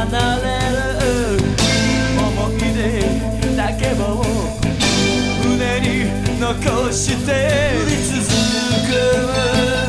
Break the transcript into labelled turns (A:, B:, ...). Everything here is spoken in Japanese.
A: 離れる思い出だけを胸に残して降り続く